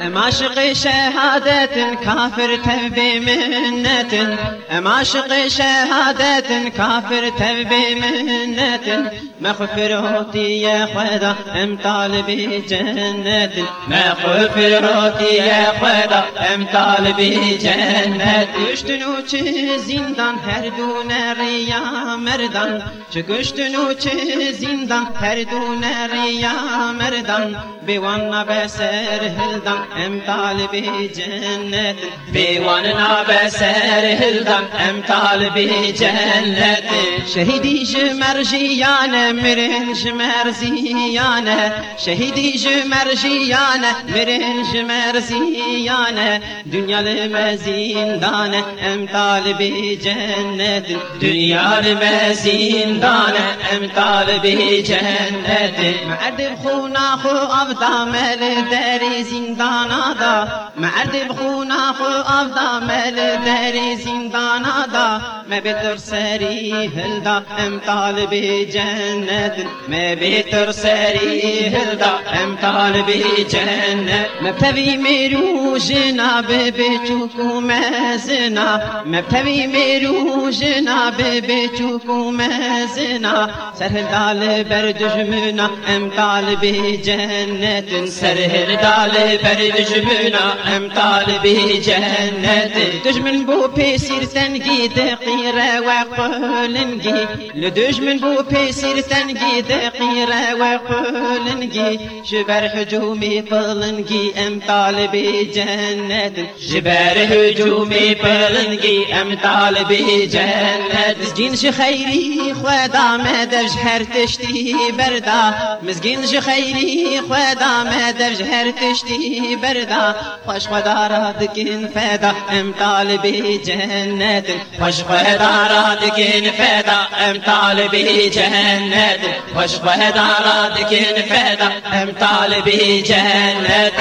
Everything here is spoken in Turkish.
Em aşıkı şehadetin kafir tevbi minnetin Em aşıkı şehadetin kafir tevbi minnetin Mekfir diye Xweda em talibi cennetin. Mekfir diye Xweda em talibi cennet Düştün uçi zindan her dune riya merdan. Çıkıştın uçi zindan her dune riya merdan. Bivanna beser hildan. em talibi cennet بيواننا بسر هلدم ام طالب جنت Şehidi jmerjiyane mirin jmerziyane Şehidi jmerjiyane mirin jmerziyane Dünyalı mezindane em talibi cennetin دنيا المزيندان ام طالب جنت مرد بخونا خو افدا مل دری زندانا دا مرد بخونا خو افدا مل دری زندانا دا ما بتر سری هلدا ام طالب جنت ما بتر سری هلدا ام طالب جنت ما بتبي ميرو جناب بچوكو مزنا ما بتبي ميرو جناب بچوكو مزنا سرهل دال بر دجمنا ام طالب جنت سرهر دال بر دجمنا ام طالب جنت دجمن بو بيسير تنجي دقيرة وقولنجي لدجمن بو بيسير تنجي دقيرة وقولنجي شبر حجومي فلنجي أم طالب جنت جبر هجومي بلنجي أم طالب جنت مسكين شي خيري خدا ما دفش هر تشتي بردا. مسكين شي خيري خدا ما دفش هر تشتي بردا. خوش خدا را دكين فدا أم طالب جنت خوش خدا darat dikin feda em talibi cehennet Hoş darat dikin feda em talibi cehennet